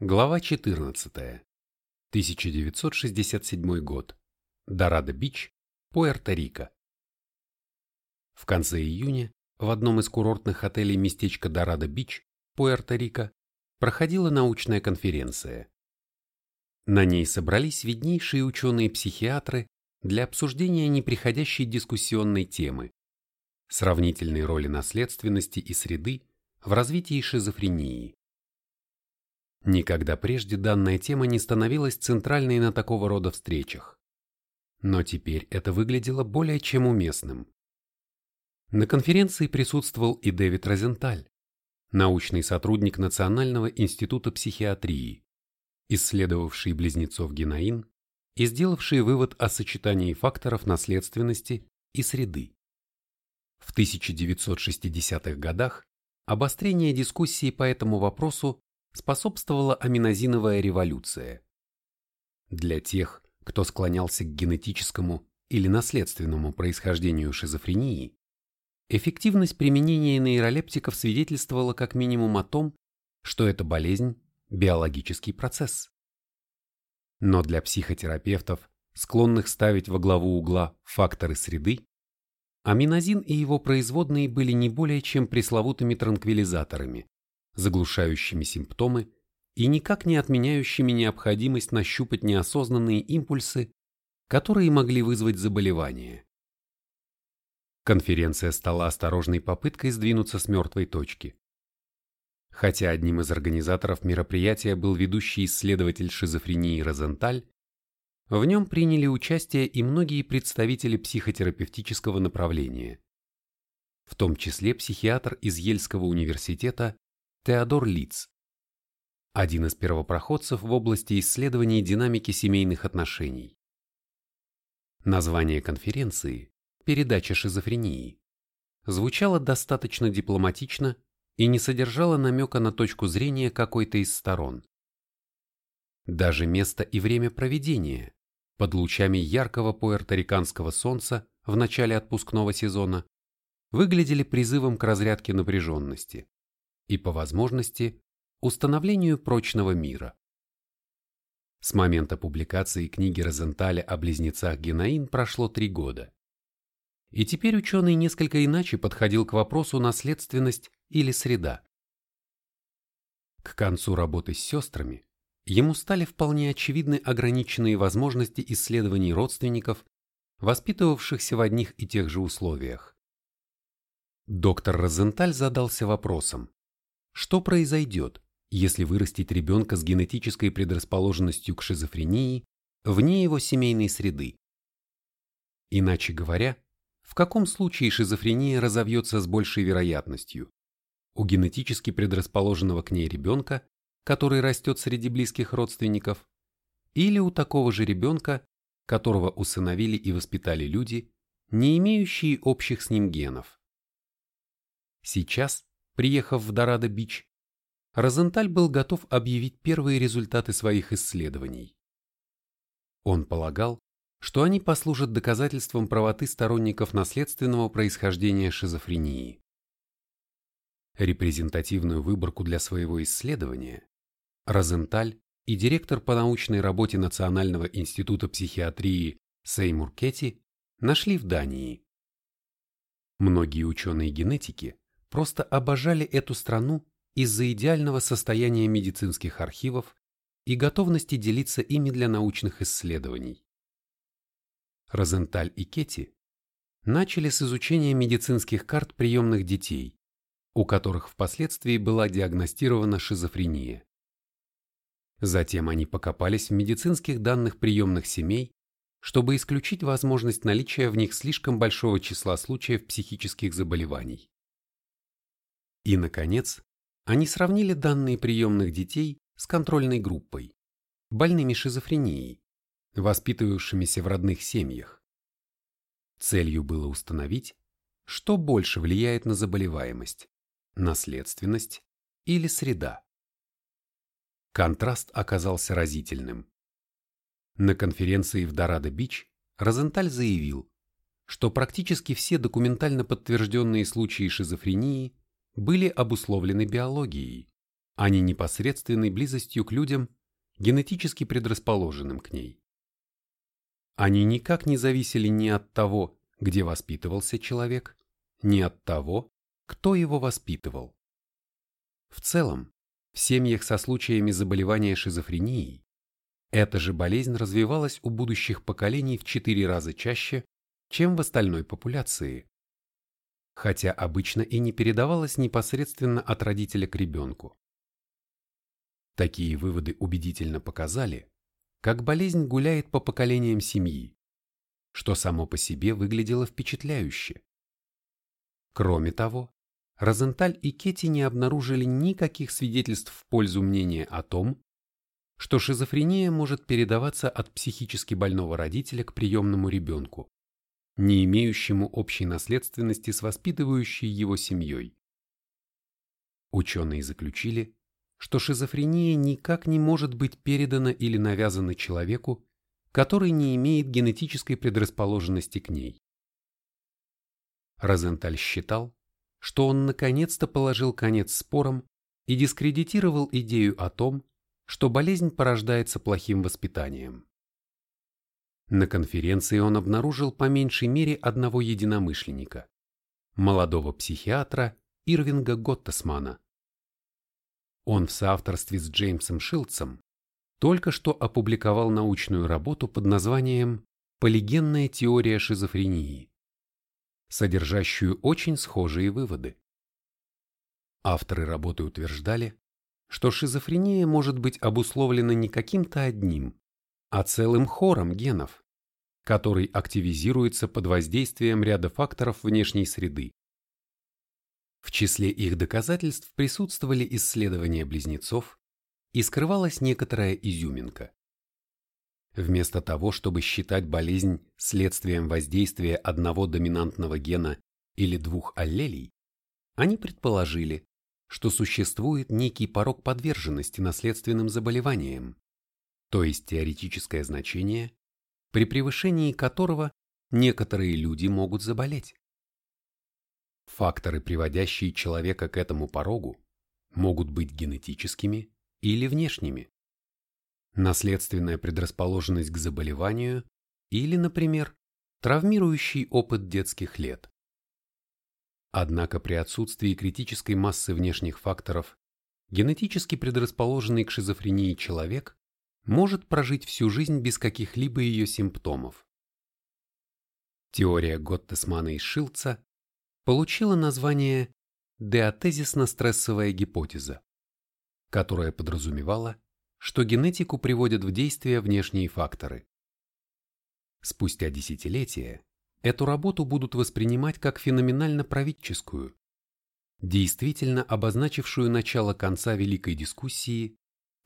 Глава 14. 1967 год. Дорадо-Бич, Пуэрто-Рико. В конце июня в одном из курортных отелей местечка Дорадо-Бич, Пуэрто-Рико, проходила научная конференция. На ней собрались виднейшие ученые-психиатры для обсуждения неприходящей дискуссионной темы – сравнительной роли наследственности и среды в развитии шизофрении. Никогда прежде данная тема не становилась центральной на такого рода встречах. Но теперь это выглядело более чем уместным. На конференции присутствовал и Дэвид Розенталь, научный сотрудник Национального института психиатрии, исследовавший близнецов Генаин и сделавший вывод о сочетании факторов наследственности и среды. В 1960-х годах обострение дискуссии по этому вопросу способствовала аминозиновая революция. Для тех, кто склонялся к генетическому или наследственному происхождению шизофрении, эффективность применения нейролептиков свидетельствовала как минимум о том, что эта болезнь – биологический процесс. Но для психотерапевтов, склонных ставить во главу угла факторы среды, аминозин и его производные были не более чем пресловутыми транквилизаторами, заглушающими симптомы и никак не отменяющими необходимость нащупать неосознанные импульсы, которые могли вызвать заболевание. Конференция стала осторожной попыткой сдвинуться с мертвой точки. Хотя одним из организаторов мероприятия был ведущий исследователь шизофрении Розенталь, в нем приняли участие и многие представители психотерапевтического направления, в том числе психиатр из Ельского университета Теодор Лиц, один из первопроходцев в области исследований динамики семейных отношений. Название конференции «Передача шизофрении» звучало достаточно дипломатично и не содержало намека на точку зрения какой-то из сторон. Даже место и время проведения под лучами яркого пуэрториканского солнца в начале отпускного сезона выглядели призывом к разрядке напряженности и, по возможности, установлению прочного мира. С момента публикации книги Розенталя о близнецах Генаин прошло три года. И теперь ученый несколько иначе подходил к вопросу наследственность или среда. К концу работы с сестрами ему стали вполне очевидны ограниченные возможности исследований родственников, воспитывавшихся в одних и тех же условиях. Доктор Розенталь задался вопросом, что произойдет, если вырастить ребенка с генетической предрасположенностью к шизофрении вне его семейной среды? Иначе говоря, в каком случае шизофрения разовьется с большей вероятностью? У генетически предрасположенного к ней ребенка, который растет среди близких родственников, или у такого же ребенка, которого усыновили и воспитали люди, не имеющие общих с ним генов. Сейчас приехав в Дорадо-Бич, Розенталь был готов объявить первые результаты своих исследований. Он полагал, что они послужат доказательством правоты сторонников наследственного происхождения шизофрении. Репрезентативную выборку для своего исследования Розенталь и директор по научной работе Национального института психиатрии Сеймур Кетти нашли в Дании. Многие ученые-генетики просто обожали эту страну из-за идеального состояния медицинских архивов и готовности делиться ими для научных исследований. Розенталь и Кетти начали с изучения медицинских карт приемных детей, у которых впоследствии была диагностирована шизофрения. Затем они покопались в медицинских данных приемных семей, чтобы исключить возможность наличия в них слишком большого числа случаев психических заболеваний. И, наконец, они сравнили данные приемных детей с контрольной группой, больными шизофренией, воспитывавшимися в родных семьях. Целью было установить, что больше влияет на заболеваемость – наследственность или среда. Контраст оказался разительным. На конференции в Дорадо-Бич Розенталь заявил, что практически все документально подтвержденные случаи шизофрении были обусловлены биологией, а не непосредственной близостью к людям, генетически предрасположенным к ней. Они никак не зависели ни от того, где воспитывался человек, ни от того, кто его воспитывал. В целом, в семьях со случаями заболевания шизофренией эта же болезнь развивалась у будущих поколений в четыре раза чаще, чем в остальной популяции, хотя обычно и не передавалась непосредственно от родителя к ребенку. Такие выводы убедительно показали, как болезнь гуляет по поколениям семьи, что само по себе выглядело впечатляюще. Кроме того, Розенталь и Кетти не обнаружили никаких свидетельств в пользу мнения о том, что шизофрения может передаваться от психически больного родителя к приемному ребенку, не имеющему общей наследственности с воспитывающей его семьей. Ученые заключили, что шизофрения никак не может быть передана или навязана человеку, который не имеет генетической предрасположенности к ней. Розенталь считал, что он наконец-то положил конец спорам и дискредитировал идею о том, что болезнь порождается плохим воспитанием. На конференции он обнаружил по меньшей мере одного единомышленника – молодого психиатра Ирвинга Готтесмана. Он в соавторстве с Джеймсом Шилдсом только что опубликовал научную работу под названием «Полигенная теория шизофрении», содержащую очень схожие выводы. Авторы работы утверждали, что шизофрения может быть обусловлена не каким-то одним, а целым хором генов, который активизируется под воздействием ряда факторов внешней среды. В числе их доказательств присутствовали исследования близнецов и скрывалась некоторая изюминка. Вместо того, чтобы считать болезнь следствием воздействия одного доминантного гена или двух аллелей, они предположили, что существует некий порог подверженности наследственным заболеваниям, то есть теоретическое значение, при превышении которого некоторые люди могут заболеть. Факторы, приводящие человека к этому порогу, могут быть генетическими или внешними наследственная предрасположенность к заболеванию или, например, травмирующий опыт детских лет. Однако при отсутствии критической массы внешних факторов генетически предрасположенный к шизофрении человек может прожить всю жизнь без каких-либо ее симптомов. Теория Готтесмана и Шилца получила название деотезисно-стрессовая гипотеза, которая подразумевала, что генетику приводят в действие внешние факторы. Спустя десятилетия эту работу будут воспринимать как феноменально-правительскую, действительно обозначившую начало конца великой дискуссии,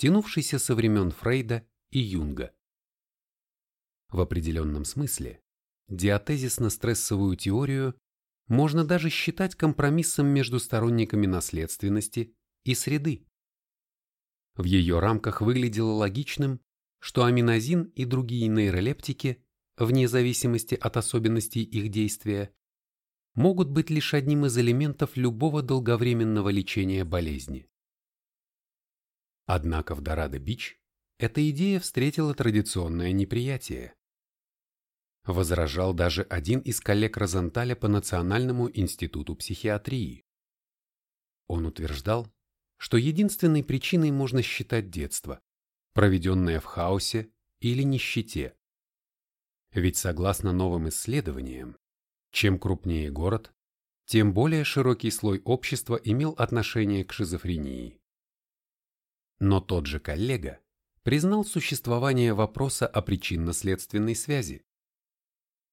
тянувшейся со времен Фрейда и Юнга. В определенном смысле диатезисно-стрессовую теорию можно даже считать компромиссом между сторонниками наследственности и среды. В ее рамках выглядело логичным, что аминозин и другие нейролептики, вне зависимости от особенностей их действия, могут быть лишь одним из элементов любого долговременного лечения болезни. Однако в Дорадо-Бич эта идея встретила традиционное неприятие. Возражал даже один из коллег Розенталя по Национальному институту психиатрии. Он утверждал, что единственной причиной можно считать детство, проведенное в хаосе или нищете. Ведь согласно новым исследованиям, чем крупнее город, тем более широкий слой общества имел отношение к шизофрении. Но тот же коллега признал существование вопроса о причинно-следственной связи.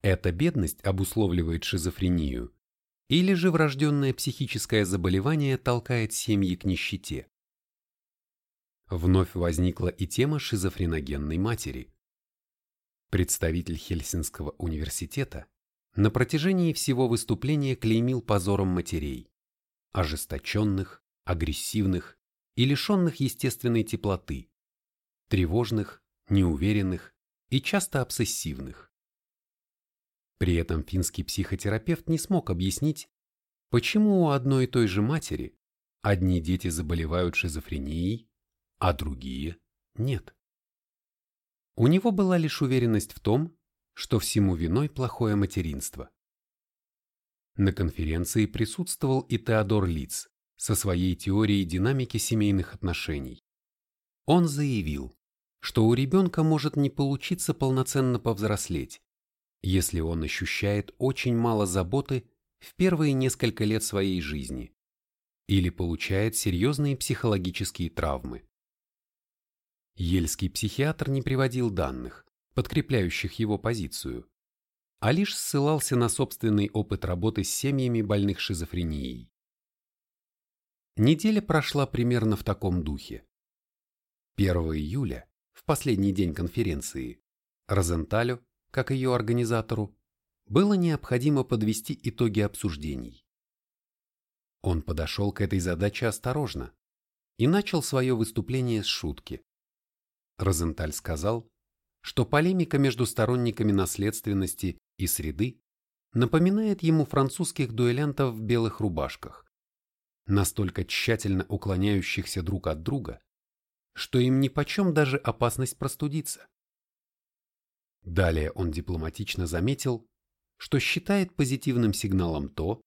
Эта бедность обусловливает шизофрению или же врожденное психическое заболевание толкает семьи к нищете. Вновь возникла и тема шизофреногенной матери. Представитель Хельсинского университета на протяжении всего выступления клеймил позором матерей, ожесточенных, агрессивных и лишенных естественной теплоты, тревожных, неуверенных и часто обсессивных. При этом финский психотерапевт не смог объяснить, почему у одной и той же матери одни дети заболевают шизофренией, а другие – нет. У него была лишь уверенность в том, что всему виной плохое материнство. На конференции присутствовал и Теодор Лиц со своей теорией динамики семейных отношений. Он заявил, что у ребенка может не получиться полноценно повзрослеть, если он ощущает очень мало заботы в первые несколько лет своей жизни или получает серьезные психологические травмы. Ельский психиатр не приводил данных, подкрепляющих его позицию, а лишь ссылался на собственный опыт работы с семьями больных шизофренией. Неделя прошла примерно в таком духе. 1 июля, в последний день конференции, Розенталю, как ее организатору, было необходимо подвести итоги обсуждений. Он подошел к этой задаче осторожно и начал свое выступление с шутки. Розенталь сказал, что полемика между сторонниками наследственности и среды напоминает ему французских дуэлянтов в белых рубашках, настолько тщательно уклоняющихся друг от друга, что им нипочем даже опасность простудиться. Далее он дипломатично заметил, что считает позитивным сигналом то,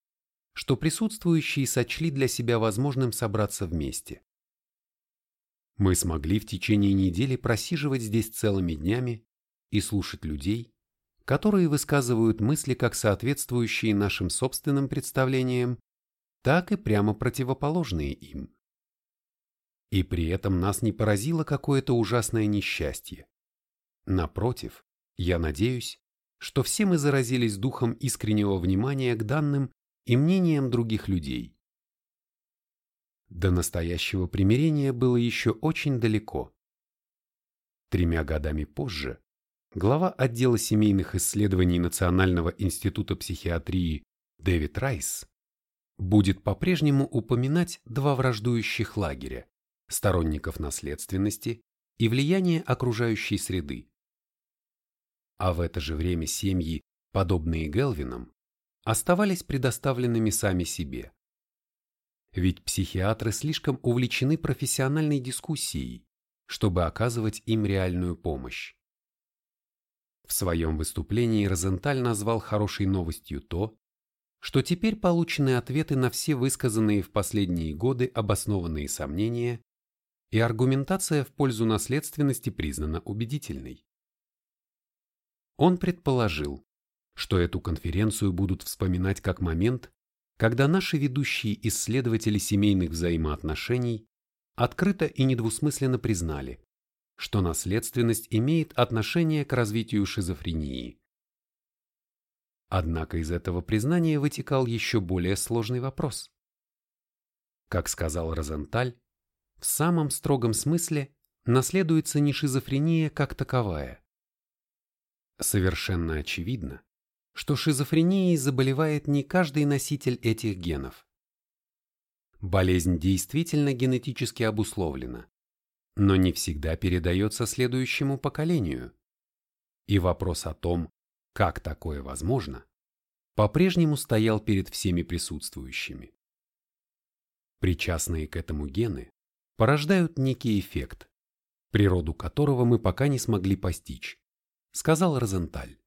что присутствующие сочли для себя возможным собраться вместе. Мы смогли в течение недели просиживать здесь целыми днями и слушать людей, которые высказывают мысли как соответствующие нашим собственным представлениям, так и прямо противоположные им. И при этом нас не поразило какое-то ужасное несчастье. Напротив, я надеюсь, что все мы заразились духом искреннего внимания к данным и мнениям других людей. До настоящего примирения было еще очень далеко. Тремя годами позже глава отдела семейных исследований Национального института психиатрии Дэвид Райс будет по-прежнему упоминать два враждующих лагеря – сторонников наследственности и влияния окружающей среды. А в это же время семьи, подобные Гелвинам, оставались предоставленными сами себе. Ведь психиатры слишком увлечены профессиональной дискуссией, чтобы оказывать им реальную помощь. В своем выступлении Розенталь назвал хорошей новостью то, что теперь получены ответы на все высказанные в последние годы обоснованные сомнения, и аргументация в пользу наследственности признана убедительной. Он предположил, что эту конференцию будут вспоминать как момент, когда наши ведущие исследователи семейных взаимоотношений открыто и недвусмысленно признали, что наследственность имеет отношение к развитию шизофрении. Однако из этого признания вытекал еще более сложный вопрос. Как сказал Розенталь, в самом строгом смысле наследуется не шизофрения как таковая. Совершенно очевидно, что шизофренией заболевает не каждый носитель этих генов. Болезнь действительно генетически обусловлена, но не всегда передается следующему поколению. И вопрос о том, как такое возможно, по-прежнему стоял перед всеми присутствующими. Причастные к этому гены порождают некий эффект, природу которого мы пока не смогли постичь, сказал Розенталь.